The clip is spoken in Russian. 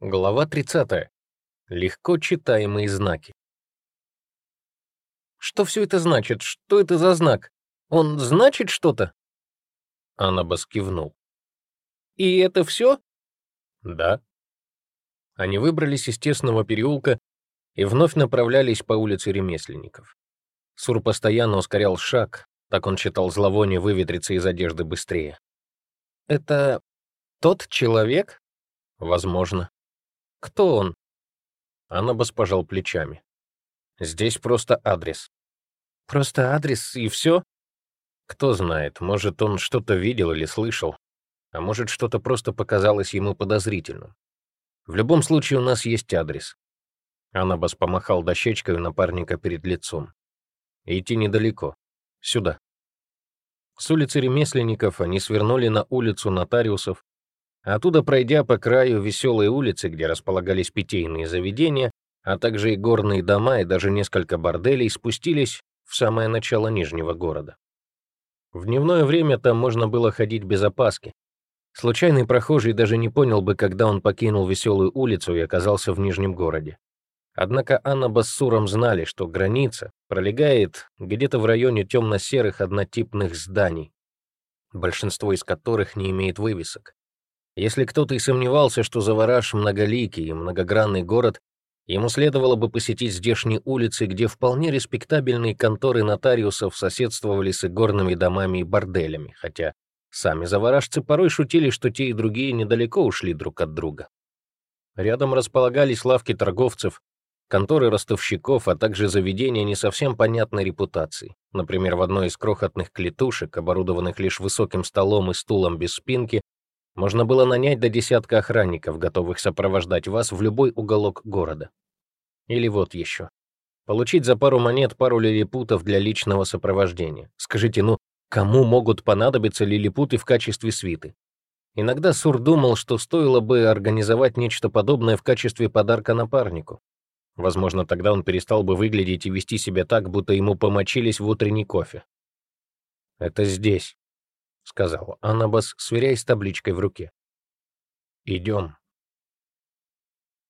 Глава 30. Легко читаемые знаки. Что все это значит? Что это за знак? Он значит что-то? Анабас кивнул. И это все? Да. Они выбрались из тесного переулка и вновь направлялись по улице ремесленников. Сур постоянно ускорял шаг, так он считал зловоние выветриться из одежды быстрее. «Это тот человек?» «Возможно», кто он? Анабас пожал плечами. Здесь просто адрес. Просто адрес и все? Кто знает, может, он что-то видел или слышал, а может, что-то просто показалось ему подозрительным. В любом случае, у нас есть адрес. Анабас помахал дощечкой напарника перед лицом. Идти недалеко. Сюда. С улицы ремесленников они свернули на улицу нотариусов, Оттуда, пройдя по краю веселой улицы, где располагались питейные заведения, а также и горные дома и даже несколько борделей, спустились в самое начало Нижнего города. В дневное время там можно было ходить без опаски. Случайный прохожий даже не понял бы, когда он покинул веселую улицу и оказался в Нижнем городе. Однако Анна Бассуром знали, что граница пролегает где-то в районе темно-серых однотипных зданий, большинство из которых не имеет вывесок. Если кто-то и сомневался, что Завараш — многоликий и многогранный город, ему следовало бы посетить здешние улицы, где вполне респектабельные конторы нотариусов соседствовали с игорными домами и борделями, хотя сами заварашцы порой шутили, что те и другие недалеко ушли друг от друга. Рядом располагались лавки торговцев, конторы ростовщиков, а также заведения не совсем понятной репутации. Например, в одной из крохотных клетушек, оборудованных лишь высоким столом и стулом без спинки, можно было нанять до десятка охранников, готовых сопровождать вас в любой уголок города. Или вот еще. Получить за пару монет пару лилипутов для личного сопровождения. Скажите, ну, кому могут понадобиться лилипуты в качестве свиты? Иногда Сур думал, что стоило бы организовать нечто подобное в качестве подарка напарнику. Возможно, тогда он перестал бы выглядеть и вести себя так, будто ему помочились в утренний кофе. «Это здесь», сказал Анабас, сверяясь с табличкой в руке. «Идем»,